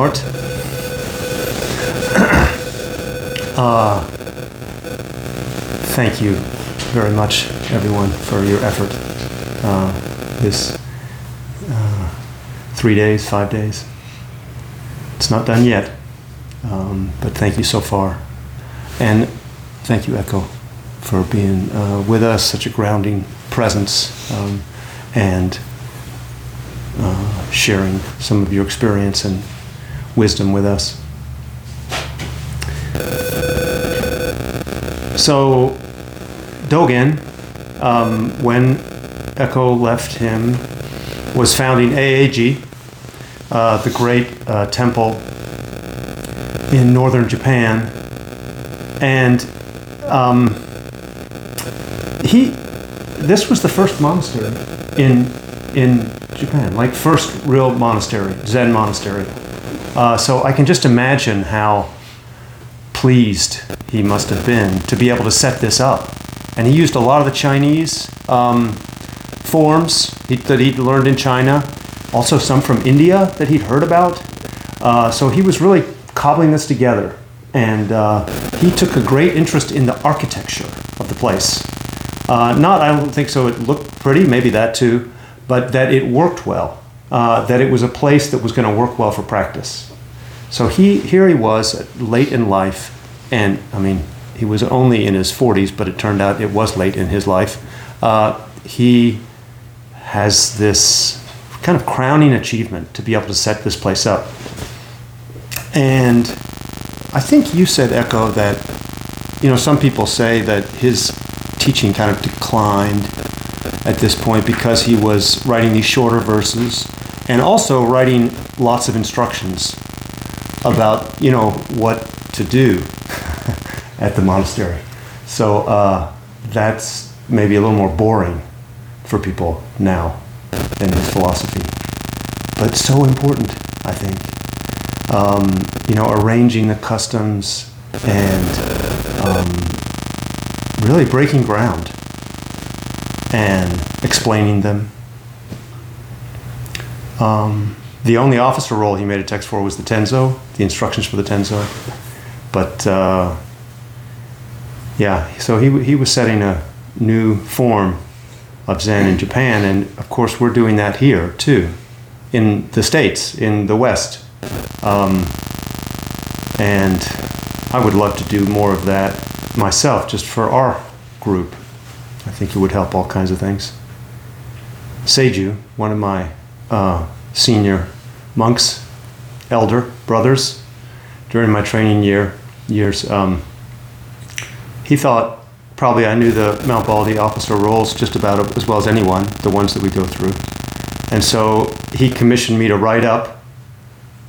Uh, thank you very much, everyone, for your effort. Uh, this uh, three days, five days. It's not done yet, um, but thank you so far. And thank you, Echo, for being uh, with us, such a grounding presence, um, and uh, sharing some of your experience and wisdom with us. So, Dogen, um, when Echo left him, was founding Eiheiji, uh, the great uh, temple in northern Japan, and um, he. This was the first monastery in in Japan, like first real monastery, Zen monastery. Uh, so I can just imagine how pleased he must have been to be able to set this up. And he used a lot of the Chinese um, forms that he'd learned in China, also some from India that he'd heard about. Uh, so he was really cobbling this together. And uh, he took a great interest in the architecture of the place. Uh, not, I don't think so, it looked pretty, maybe that too, but that it worked well, uh, that it was a place that was going to work well for practice. So he, here he was late in life, and I mean, he was only in his 40s, but it turned out it was late in his life. Uh, he has this kind of crowning achievement to be able to set this place up. And I think you said, Echo, that you know some people say that his teaching kind of declined at this point because he was writing these shorter verses and also writing lots of instructions about you know what to do at the monastery. So uh, that's maybe a little more boring for people now than his philosophy, but so important, I think. Um, you know, arranging the customs and um, really breaking ground and explaining them. Um, the only officer role he made a text for was the Tenzo, the instructions for the Tenzo. But uh, yeah, so he, he was setting a new form of Zen in Japan, and of course, we're doing that here too, in the States, in the West. Um, and I would love to do more of that myself, just for our group. I think it would help all kinds of things. Seiju, one of my uh, senior monks, elder brothers, during my training year years, um, he thought probably I knew the Mount Baldy officer roles just about as well as anyone, the ones that we go through. And so he commissioned me to write up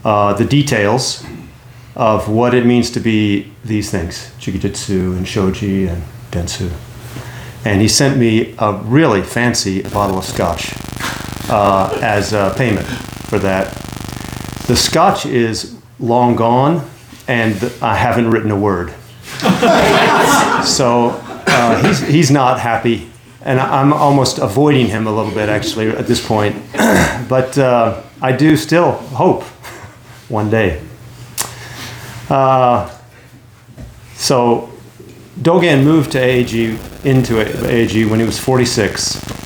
uh, the details of what it means to be these things, Jikijitsu and Shoji and Densu. And he sent me a really fancy bottle of scotch uh, as a payment for that. The scotch is long gone, and I haven't written a word. so uh, he's, he's not happy, and I'm almost avoiding him a little bit actually at this point. but uh, I do still hope one day. Uh, so Dogen moved to Eiheiji into Eiheiji when he was 46,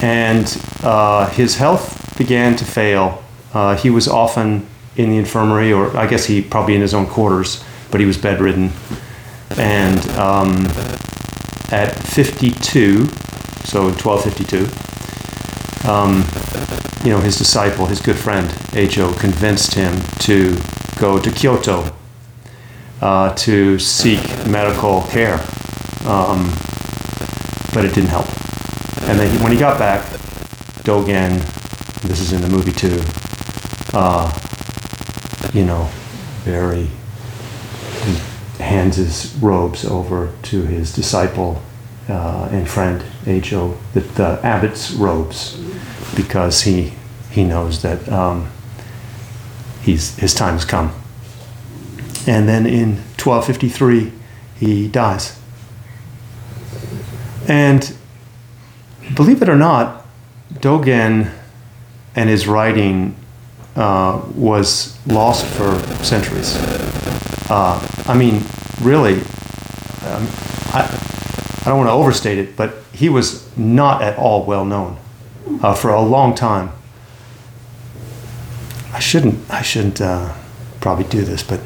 and uh, his health began to fail. Uh, he was often in the infirmary, or I guess he probably in his own quarters, but he was bedridden. And um, at 52, so in 1252, um, you know, his disciple, his good friend, Eijo, convinced him to go to Kyoto uh, to seek medical care. Um, but it didn't help. And then he, when he got back, Dogen, this is in the movie too, uh, you know, very hands his robes over to his disciple uh, and friend Eijo, the, the, abbot's robes, because he he knows that um, he's his time has come. And then in 1253, he dies. And believe it or not, Dogen and his writing uh, was lost for centuries. Uh, I mean, really, um, I, I don't want to overstate it, but he was not at all well known uh, for a long time. I shouldn't, I shouldn't uh, probably do this, but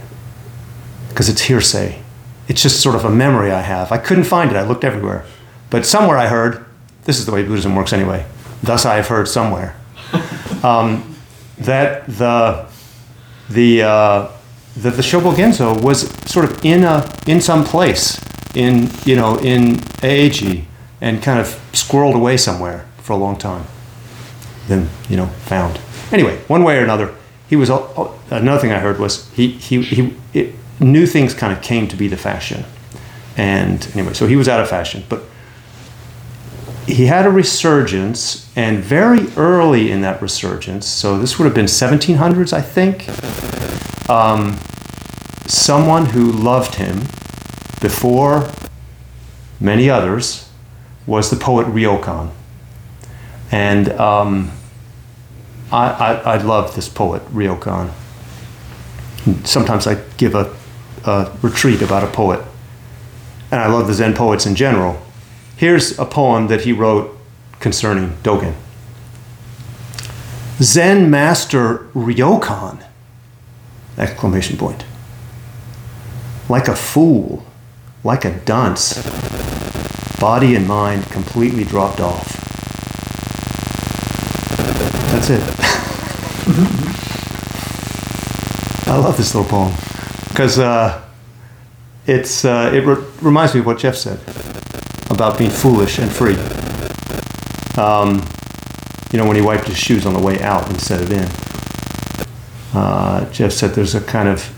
because it's hearsay. It's just sort of a memory I have. I couldn't find it. I looked everywhere, but somewhere I heard. This is the way Buddhism works anyway. Thus, I have heard somewhere um, that the the uh, that the Shobo Genzo was sort of in a in some place in you know in Eiheiji and kind of squirreled away somewhere for a long time. Then you know found. Anyway, one way or another, he was. Uh, another thing I heard was he he he it, new things kind of came to be the fashion, and anyway, so he was out of fashion, but. He had a resurgence, and very early in that resurgence, so this would have been 1700s, I think. Um, someone who loved him before many others was the poet Ryokan. And um, I, I, I, love this poet, Ryokan. Sometimes I give a, a retreat about a poet. And I love the Zen poets in general. Here's a poem that he wrote concerning Dogen. Zen master Ryokan! Exclamation point. Like a fool, like a dunce, body and mind completely dropped off. That's it. I love this little poem because uh, it's uh, it re- reminds me of what Jeff said about being foolish and free. Um, you know, when he wiped his shoes on the way out instead of in. Uh, Jeff said there's a kind of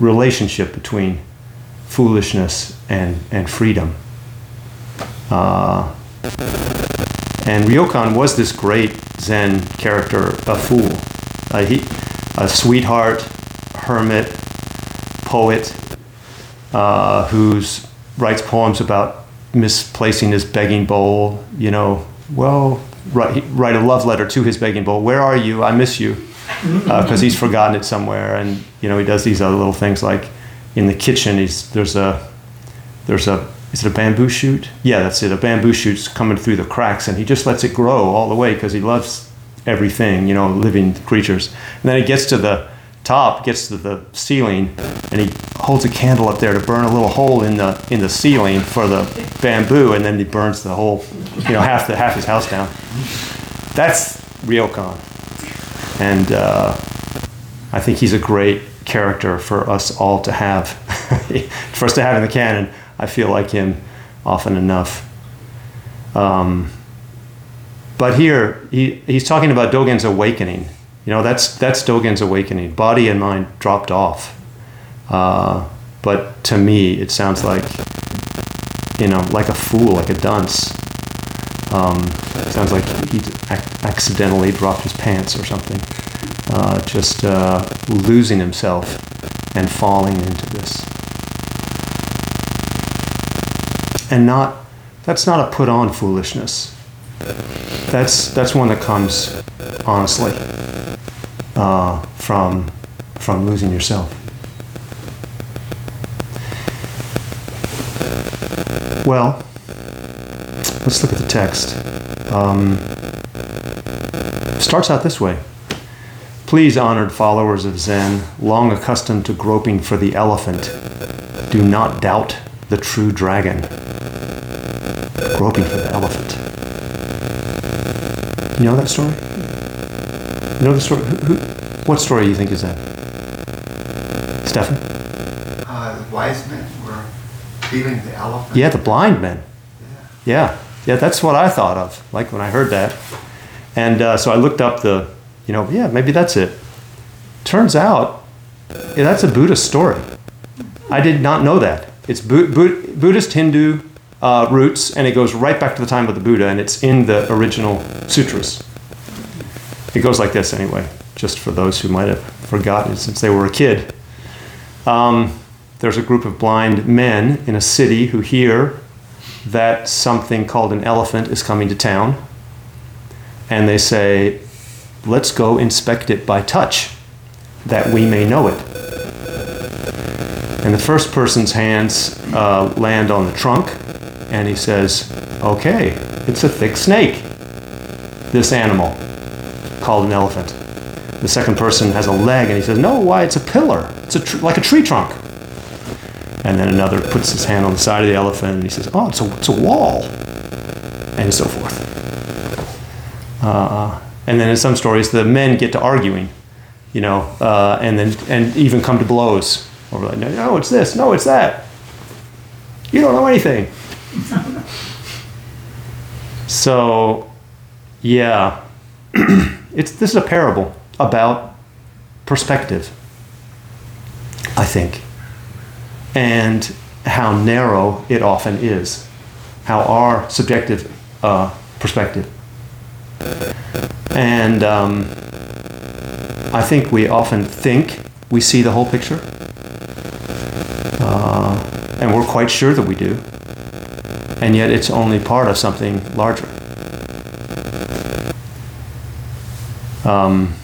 relationship between foolishness and, and freedom. Uh, and Ryokan was this great Zen character, a fool, uh, he, a sweetheart, hermit, poet, uh, who writes poems about misplacing his begging bowl. You know, well, write, write a love letter to his begging bowl. Where are you? I miss you because uh, he's forgotten it somewhere. And you know, he does these other little things like in the kitchen. He's there's a there's a is it a bamboo shoot? Yeah, that's it. A bamboo shoot's coming through the cracks, and he just lets it grow all the way because he loves everything, you know, living creatures. And then he gets to the top, gets to the ceiling, and he holds a candle up there to burn a little hole in the in the ceiling for the bamboo, and then he burns the whole, you know, half the half his house down. That's Ryokan and uh, I think he's a great character for us all to have, for us to have in the canon. I feel like him often enough. Um, but here he, he's talking about Dogen's awakening. You know, that's that's Dogen's awakening. Body and mind dropped off. Uh, but to me, it sounds like you know, like a fool, like a dunce. Um, sounds like he ac- accidentally dropped his pants or something. Uh, just uh, losing himself and falling into this. And not, that's not a put on foolishness. That's, that's one that comes honestly uh, from, from losing yourself. Well, Let's look at the text. Um, starts out this way. Please, honored followers of Zen, long accustomed to groping for the elephant, do not doubt the true dragon. Groping for the elephant. You know that story? You know the story? Who, who, what story do you think is that? Stefan? Uh, the wise men were feeding the elephant. Yeah, the blind men. Yeah. yeah. Yeah, that's what I thought of, like when I heard that. And uh, so I looked up the, you know, yeah, maybe that's it. Turns out, yeah, that's a Buddhist story. I did not know that. It's Bu- Bu- Buddhist Hindu uh, roots, and it goes right back to the time of the Buddha, and it's in the original sutras. It goes like this, anyway, just for those who might have forgotten since they were a kid. Um, there's a group of blind men in a city who hear that something called an elephant is coming to town, and they say, let's go inspect it by touch. that we may know it. And the first person's hands uh, land on the trunk, and he says, Okay, it's a thick snake, this animal called an elephant. The second person has a leg, and he says, No, why, it's a pillar. It's a tr- like a tree trunk. And then another puts his hand on the side of the elephant, and he says, Oh, it's a, it's a wall, and so forth. Uh, and then in some stories, the men get to arguing, you know, uh, and then and even come to blows over like, no, it's this, no, it's that. You don't know anything. so, yeah, it's this is a parable about perspective, I think, and how narrow it often is, how our subjective uh, perspective and um, I think we often think we see the whole picture. Uh, and we're quite sure that we do. And yet it's only part of something larger. Um,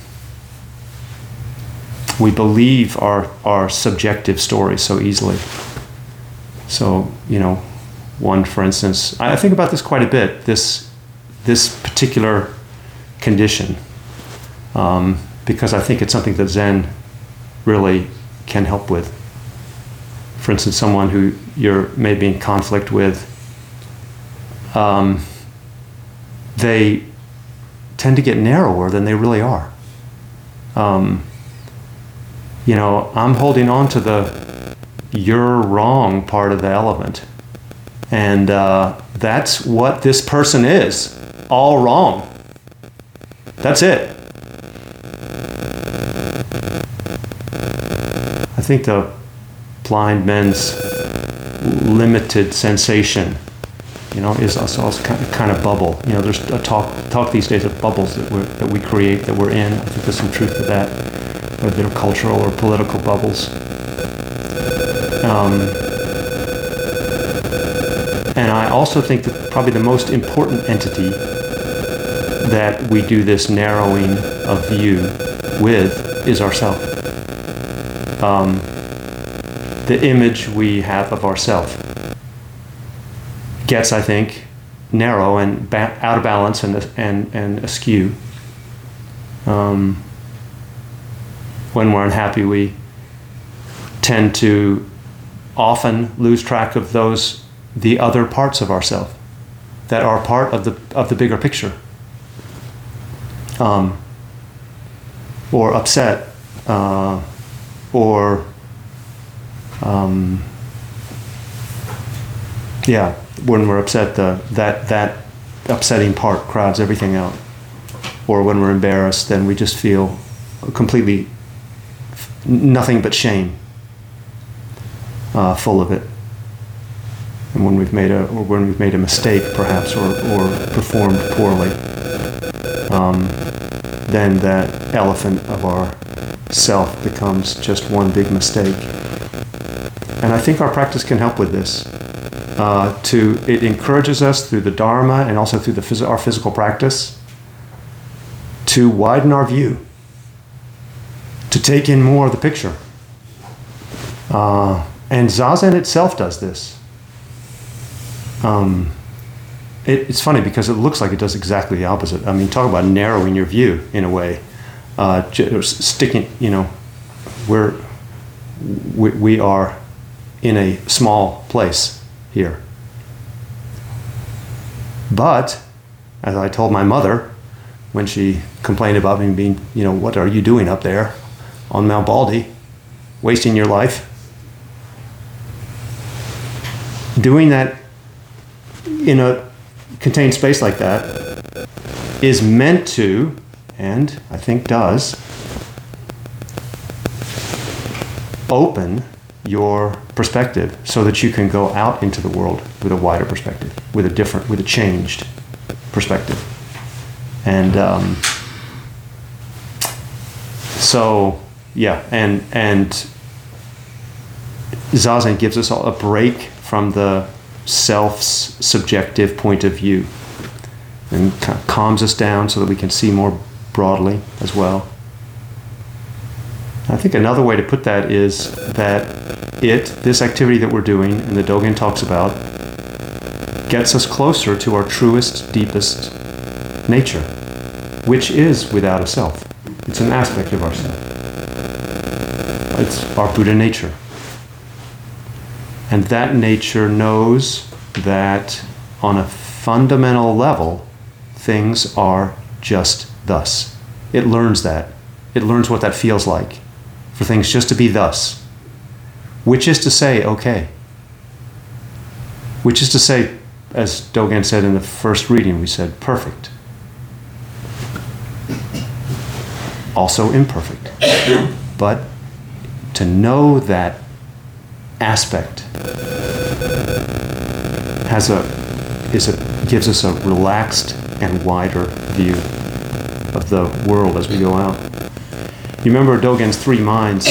we believe our, our subjective stories so easily. So, you know, one, for instance, I think about this quite a bit. This this particular condition um, because I think it's something that Zen really can help with. For instance, someone who you're maybe in conflict with, um, they tend to get narrower than they really are. Um, you know, I'm holding on to the you're wrong part of the elephant. And uh, that's what this person is all wrong. That's it. I think the blind man's limited sensation, you know, is also, also kind of bubble. You know, there's a talk talk these days of bubbles that we that we create that we're in. I think there's some truth to that. Bit of cultural or political bubbles. Um, and I also think that probably the most important entity that we do this narrowing of view with is ourself. Um, the image we have of ourself gets, I think, narrow and ba- out of balance and, and, and askew. Um, when we're unhappy, we tend to often lose track of those the other parts of ourselves that are part of the of the bigger picture um, or upset uh, or um, yeah when we're upset the, that that upsetting part crowds everything out or when we're embarrassed then we just feel completely nothing but shame uh, full of it and when we've made a or when we've made a mistake perhaps or, or performed poorly um, then that elephant of our self becomes just one big mistake. And I think our practice can help with this. Uh, to it encourages us through the Dharma and also through the phys- our physical practice to widen our view, to take in more of the picture. Uh, and Zazen itself does this. Um, it, it's funny because it looks like it does exactly the opposite. I mean, talk about narrowing your view in a way, uh, sticking. You know, we're we, we are in a small place here. But as I told my mother when she complained about me being, you know, what are you doing up there on Mount Baldy, wasting your life? Doing that in a contained space like that is meant to, and I think does, open your perspective so that you can go out into the world with a wider perspective, with a different, with a changed perspective. And um, so, yeah, and and Zazen gives us a break from the self's subjective point of view and calms us down so that we can see more broadly as well. I think another way to put that is that it, this activity that we're doing and the Dogen talks about, gets us closer to our truest, deepest nature, which is without a self. It's an aspect of ourself. It's our Buddha nature. And that nature knows that on a fundamental level, things are just thus. It learns that. It learns what that feels like for things just to be thus. Which is to say, okay. Which is to say, as Dogen said in the first reading, we said, perfect. Also imperfect. But to know that aspect has a is a gives us a relaxed and wider view of the world as we go out. You remember Dogen's three minds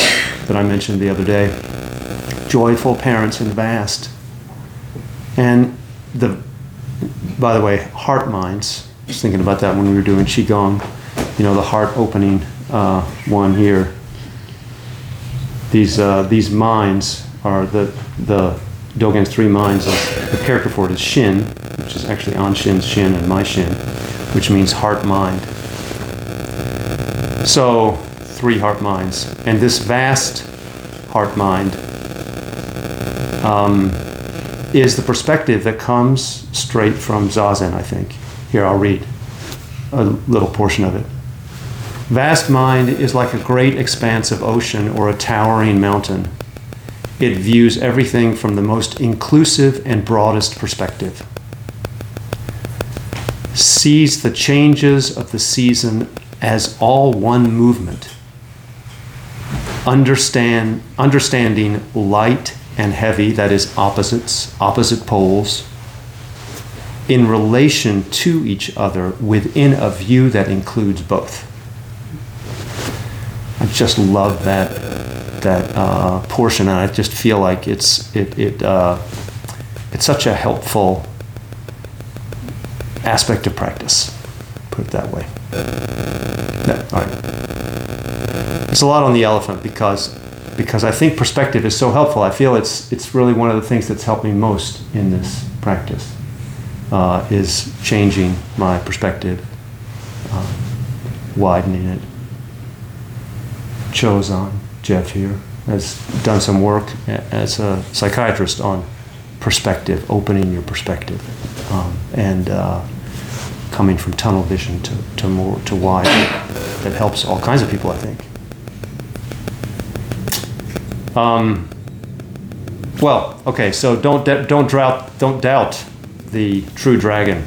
that I mentioned the other day? Joyful, parents, and vast. And the by the way, heart minds. I was thinking about that when we were doing qigong. You know, the heart opening uh, one here. These uh, these minds are the the Dogen's three minds. The character for it is Shin, which is actually Anshin's Shin shin and my Shin, which means heart mind. So three heart minds, and this vast heart mind um, is the perspective that comes straight from Zazen. I think. Here, I'll read a little portion of it. Vast mind is like a great expanse of ocean or a towering mountain. It views everything from the most inclusive and broadest perspective. Sees the changes of the season as all one movement. Understand, understanding light and heavy, that is, opposites, opposite poles, in relation to each other within a view that includes both. I just love that that uh, portion, and I just feel like it's it it uh, it's such a helpful aspect of practice. Put it that way. Yeah, all right. It's a lot on the elephant because because I think perspective is so helpful. I feel it's it's really one of the things that's helped me most in this practice uh, is changing my perspective, uh, widening it. Chozan, Jeff here, has done some work as a psychiatrist on perspective, opening your perspective, um, and uh, coming from tunnel vision to, to more to wide. That helps all kinds of people, I think. Um, well, okay, so don't don't doubt don't doubt the true dragon.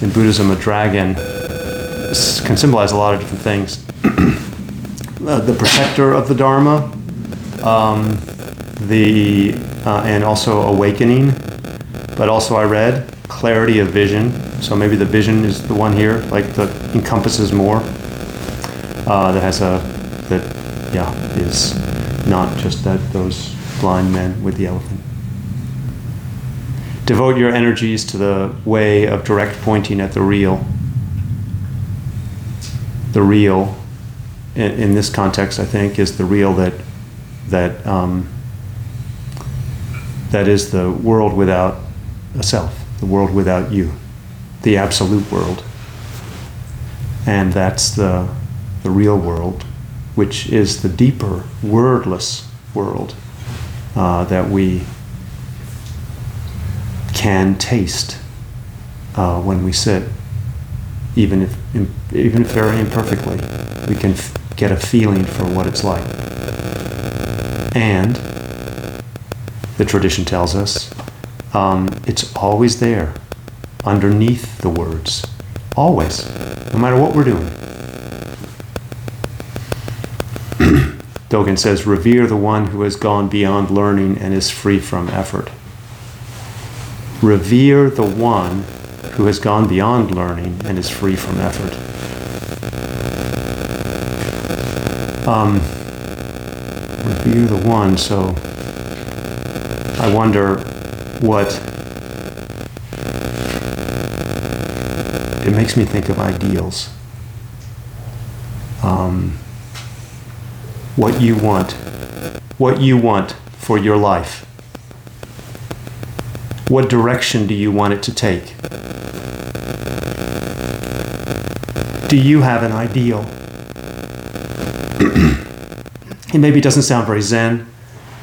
In Buddhism, a dragon can symbolize a lot of different things. uh, the protector of the Dharma, um, the uh, and also awakening. But also, I read clarity of vision. So maybe the vision is the one here, like the encompasses more. Uh, that has a that yeah is not just that those blind men with the elephant. Devote your energies to the way of direct pointing at the real. The real in, in, this context, I think, is the real that that um, that is the world without a self, the world without you, the absolute world, and that's the the real world, which is the deeper wordless world uh, that we can taste uh, when we sit, even if even if very imperfectly, we can f- get a feeling for what it's like. And the tradition tells us um, it's always there, underneath the words, always, no matter what we're doing. Dogen says, revere the one who has gone beyond learning and is free from effort. Revere the one who has gone beyond learning and is free from effort. Um, revere the one, so I wonder what. It makes me think of ideals. Um, what you want, what you want for your life. What direction do you want it to take? Do you have an ideal? it maybe doesn't sound very Zen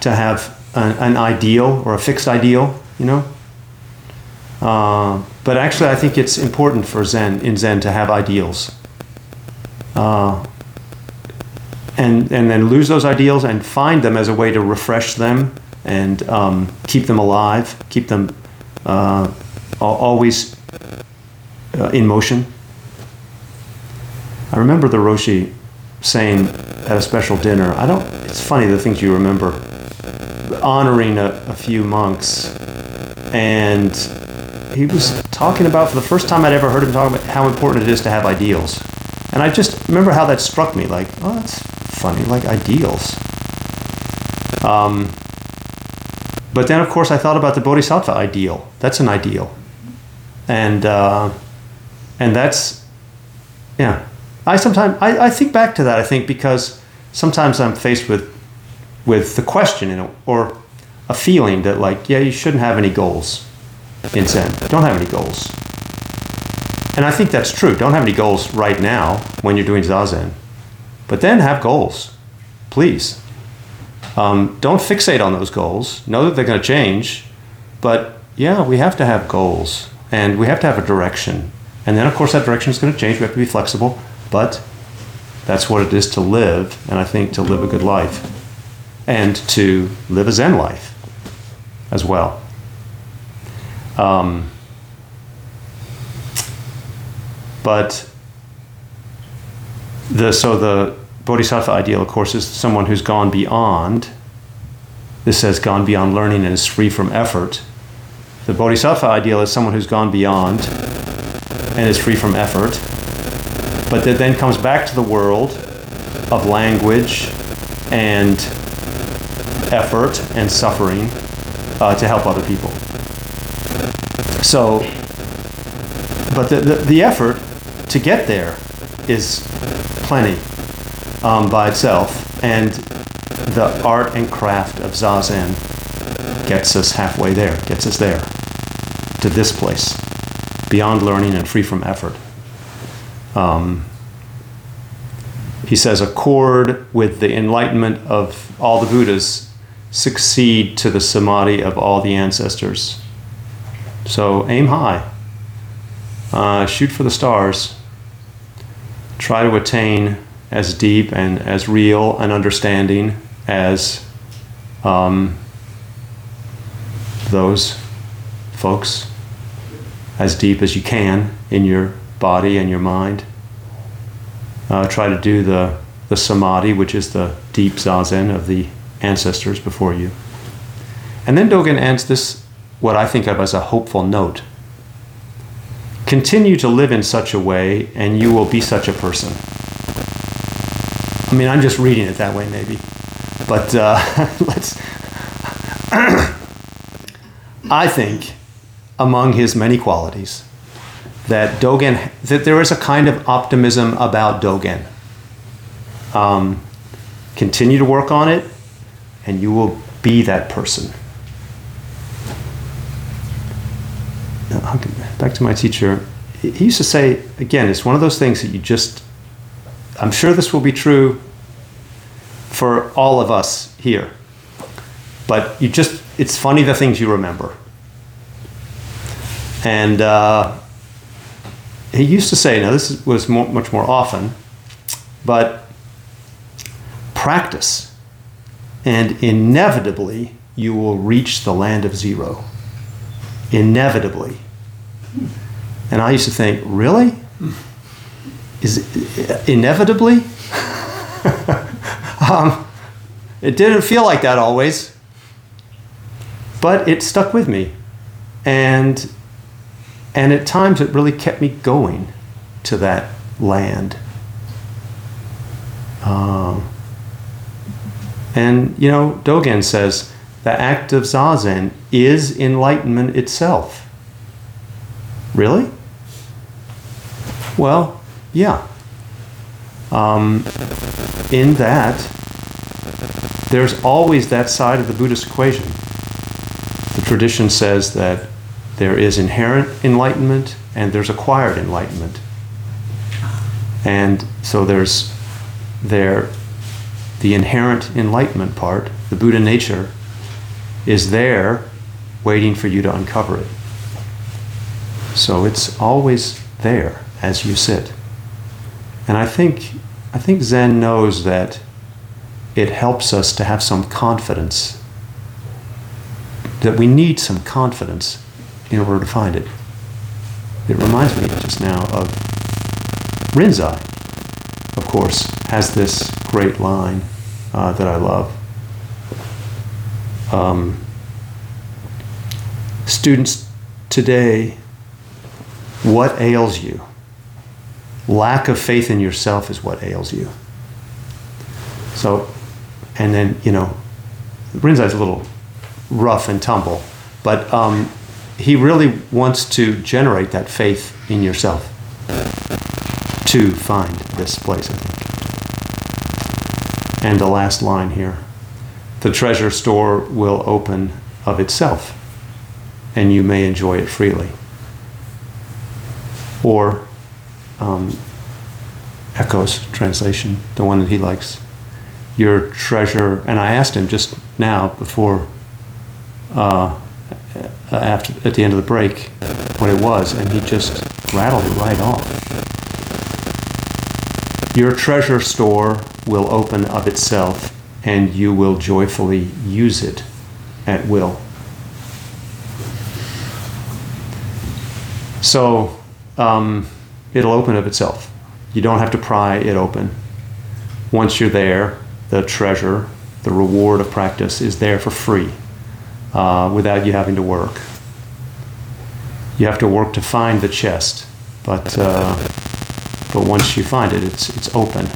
to have an, an ideal or a fixed ideal, you know? Uh, but actually, I think it's important for Zen in Zen to have ideals, uh, and and then lose those ideals and find them as a way to refresh them and um, keep them alive, keep them uh, always uh, in motion. I remember the Roshi saying at a special dinner. I don't. It's funny the things you remember. Honoring a, a few monks, and he was talking about for the first time I'd ever heard him talk about how important it is to have ideals. And I just remember how that struck me. Like, oh, that's funny. Like ideals. Um, but then, of course, I thought about the Bodhisattva ideal. That's an ideal, and uh, and that's yeah. I sometimes I, I think back to that. I think because sometimes I'm faced with with the question, you know, or a feeling that like, yeah, you shouldn't have any goals in Zen. Don't have any goals. And I think that's true. Don't have any goals right now when you're doing Zazen. But then have goals, please. Um, don't fixate on those goals. Know that they're going to change. But yeah, we have to have goals and we have to have a direction. And then, of course, that direction is going to change. We have to be flexible. But that's what it is to live. And I think to live a good life and to live a Zen life as well. Um, but the so the bodhisattva ideal, of course, is someone who's gone beyond. This says gone beyond learning and is free from effort. The bodhisattva ideal is someone who's gone beyond and is free from effort, but that then comes back to the world of language and effort and suffering uh, to help other people. So, but the, the, the effort to get there is plenty um, by itself, and the art and craft of Zazen gets us halfway there, gets us there, to this place, beyond learning and free from effort. Um, he says, accord with the enlightenment of all the Buddhas, succeed to the samadhi of all the ancestors. So aim high, uh, shoot for the stars, try to attain as deep and as real an understanding as um, those folks, as deep as you can in your body and your mind. Uh, try to do the, the samadhi, which is the deep zazen of the ancestors before you. And then Dogen ends this, what I think of as a hopeful note. Continue to live in such a way, and you will be such a person. I mean, I'm just reading it that way, maybe. But uh, let's. I think, among his many qualities, that Dogen, that there is a kind of optimism about Dogen. Um, continue to work on it, and you will be that person. Now, Back to my teacher, he used to say, again, it's one of those things that you just, I'm sure this will be true for all of us here, but you just, it's funny the things you remember. And uh, he used to say, now this was more, much more often, but practice, and inevitably you will reach the land of zero. Inevitably. And I used to think, really? Is it, inevitably? um, it didn't feel like that always, but it stuck with me, and and at times it really kept me going to that land. Um, and you know, Dogen says the act of zazen is enlightenment itself. Really? Well, yeah. Um, in that, there's always that side of the Buddhist equation. The tradition says that there is inherent enlightenment and there's acquired enlightenment. And so there's there the inherent enlightenment part, the Buddha nature, is there waiting for you to uncover it. So it's always there as you sit. And I think I think Zen knows that it helps us to have some confidence. That we need some confidence in order to find it. It reminds me just now of Rinzai, of course, has this great line uh, that I love. Um, students today, what ails you? Lack of faith in yourself is what ails you. So, and then, you know, Rinzai's a little rough and tumble, but um, he really wants to generate that faith in yourself to find this place, I think. And the last line here the treasure store will open of itself, and you may enjoy it freely. Or um, Echo's translation, the one that he likes. Your treasure, and I asked him just now before, uh, after at the end of the break, what it was, and he just rattled it right off. Your treasure store will open of itself, and you will joyfully use it at will. So um, it'll open of itself. You don't have to pry it open. Once you're there, the treasure, the reward of practice is there for free uh, without you having to work. You have to work to find the chest, but, uh, but once you find it, it's, it's open.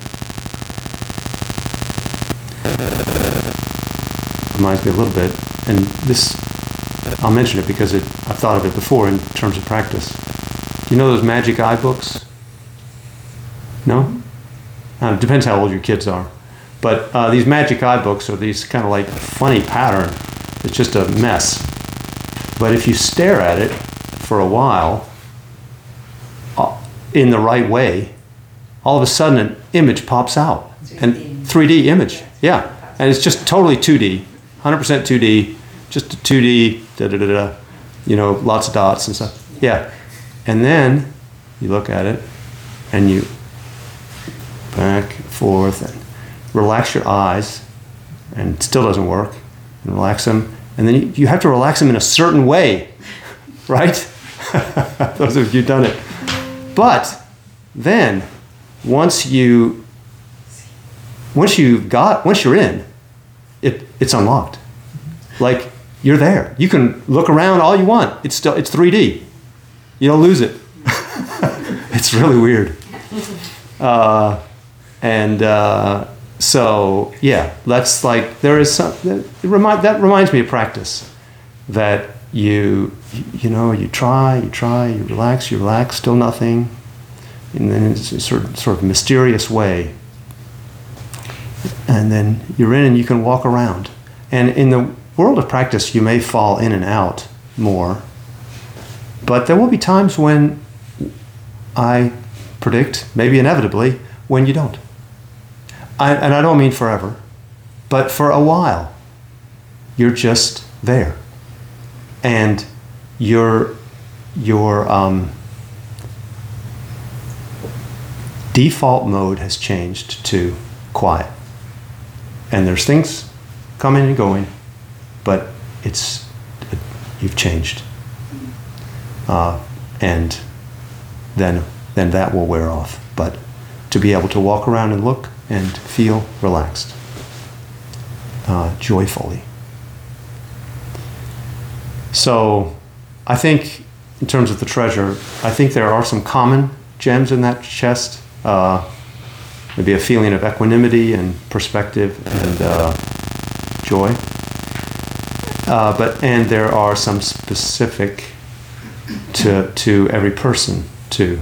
Reminds me a little bit, and this, I'll mention it because it, I've thought of it before in terms of practice. You know those magic eye books? No? Uh, it depends how old your kids are. But uh, these magic eye books are these kind of like funny pattern. It's just a mess. But if you stare at it for a while, uh, in the right way, all of a sudden an image pops out. And 3D image. Yeah. And it's just totally 2D, 100% 2D, just a 2D, da da da da, you know, lots of dots and stuff. Yeah. And then you look at it and you back forth and relax your eyes and it still doesn't work and relax them. And then you, you have to relax them in a certain way right? Those of you who've done it. But then once you once you've got once you're in it, it's unlocked. Like you're there. You can look around all you want. It's still it's 3d you don't lose it. It's really weird. Uh, and uh, so yeah that's like there is some that, remind, that reminds me of practice. That you you know you try you try you relax you relax still nothing. And then it's a sort sort of mysterious way. And then you're in and you can walk around. And in the world of practice you may fall in and out more but there will be times when i predict maybe inevitably when you don't. I, and i don't mean forever but for a while you're just there. And your your um, default mode has changed to quiet. And there's things coming and going but it's you've changed uh, and then then that will wear off but to be able to walk around and look and feel relaxed uh, joyfully so I think, in terms of the treasure, I think there are some common gems in that chest. Uh, maybe a feeling of equanimity and perspective and uh, joy. Uh, but and there are some specific to to every person too,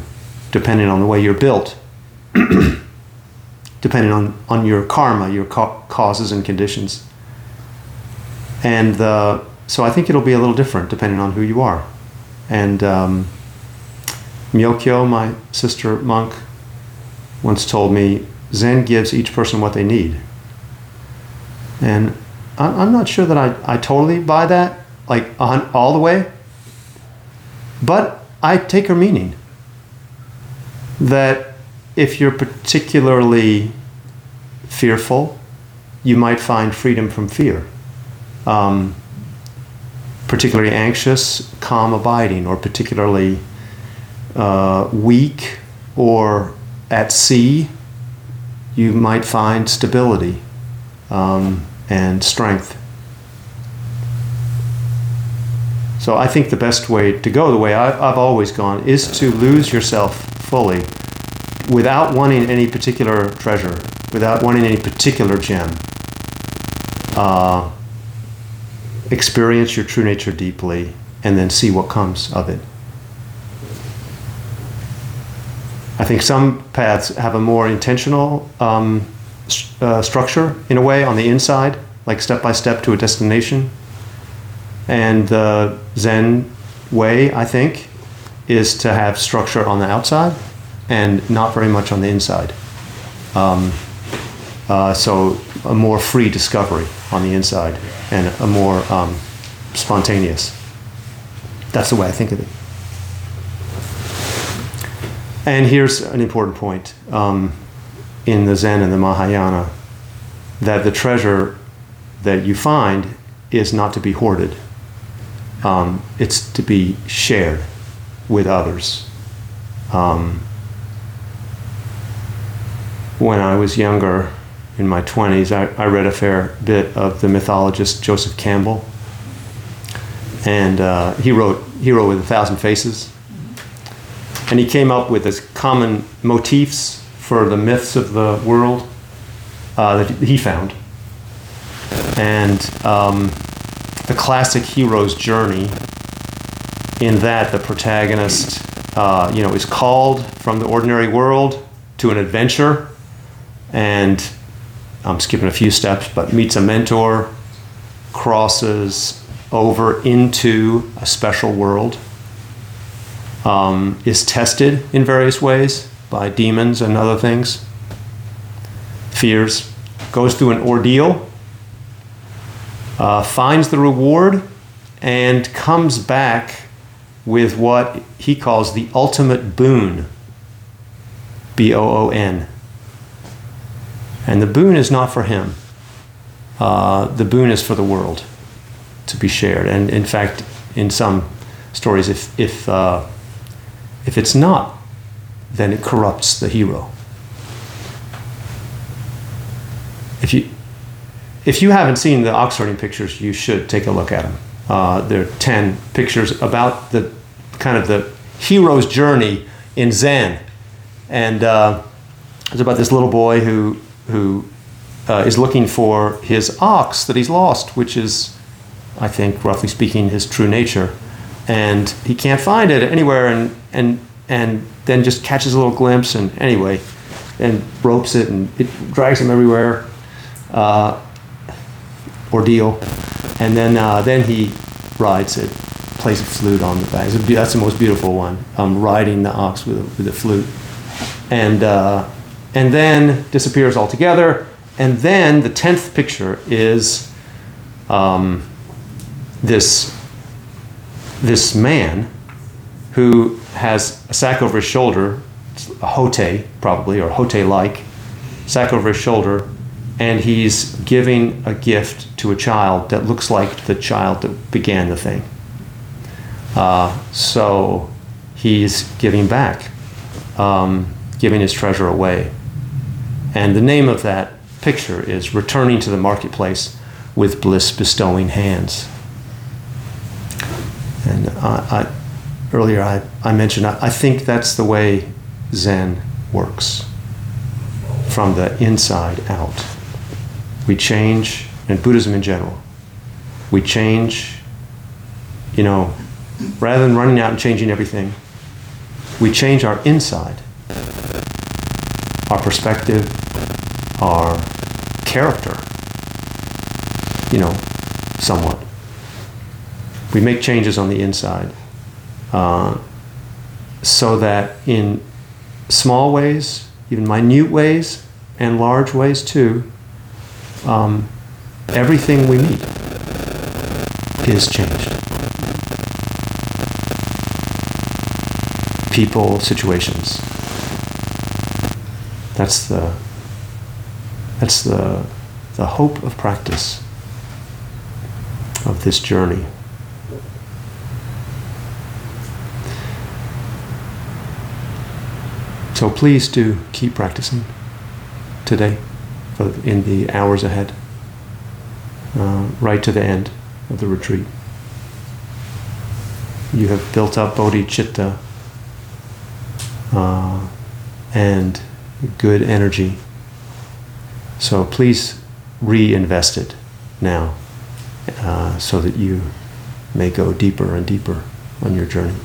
depending on the way you're built. depending on, on your karma, your ca- causes and conditions. And uh, so I think it'll be a little different depending on who you are. And um, Myokyo, my sister monk, once told me Zen gives each person what they need. And I'm not sure that I, I totally buy that, like hun- all the way, but I take her meaning. That if you're particularly fearful, you might find freedom from fear. Um, particularly anxious, calm abiding, or particularly uh, weak or at sea, you might find stability um, and strength. So I think the best way to go, the way I, I've always gone, is to lose yourself fully without wanting any particular treasure, without wanting any particular gem. Uh, experience your true nature deeply and then see what comes of it. I think some paths have a more intentional um, uh, structure in a way on the inside, like step by step to a destination. And the Zen way, I think, is to have structure on the outside and not very much on the inside. Um, uh, so a more free discovery on the inside and a more um, spontaneous. That's the way I think of it. And here's an important point um, in the Zen and the Mahayana that the treasure that you find is not to be hoarded, um, it's to be shared with others. Um, when I was younger, in my 20s, I, I read a fair bit of the mythologist Joseph Campbell. And uh, he wrote Hero with a Thousand Faces. And he came up with this common motifs for the myths of the world uh, that he found. And um, the classic hero's journey, in that the protagonist, uh, you know, is called from the ordinary world to an adventure, and I'm skipping a few steps, but meets a mentor, crosses over into a special world, um, is tested in various ways by demons and other things, fears, goes through an ordeal, uh, finds the reward, and comes back with what he calls the ultimate boon B O O N. And the boon is not for him. Uh, the boon is for the world to be shared. And in fact, in some stories, if, if, uh, if it's not, then it corrupts the hero. If you, if you haven't seen the Oxherding pictures, you should take a look at them. Uh, there are 10 pictures about the kind of the hero's journey in Zen. And uh, it's about this little boy who who uh, is looking for his ox that he's lost, which is, I think, roughly speaking, his true nature, and he can't find it anywhere, and and and then just catches a little glimpse, and anyway, and ropes it, and it drags him everywhere, uh, ordeal, and then uh, then he rides it, plays a flute on the back. That's the most beautiful one. Um, riding the ox with a, with a flute, and. Uh, and then disappears altogether. And then the tenth picture is um, this this man who has a sack over his shoulder, a Hotei probably or Hotei like sack over his shoulder, and he's giving a gift to a child that looks like the child that began the thing. Uh, so he's giving back, um, giving his treasure away. And the name of that picture is Returning to the Marketplace with Bliss Bestowing Hands. And I, I, earlier I, I mentioned, I, I think that's the way Zen works from the inside out. We change, and Buddhism in general, we change, you know, rather than running out and changing everything, we change our inside our perspective, our character, you know, somewhat. We make changes on the inside uh, so that in small ways, even minute ways, and large ways too, um, everything we meet is changed. People, situations. That's the that's the the hope of practice of this journey. So please do keep practicing today, for in the hours ahead, uh, right to the end of the retreat. You have built up bodhicitta uh, and good energy. So please reinvest it now uh, so that you may go deeper and deeper on your journey.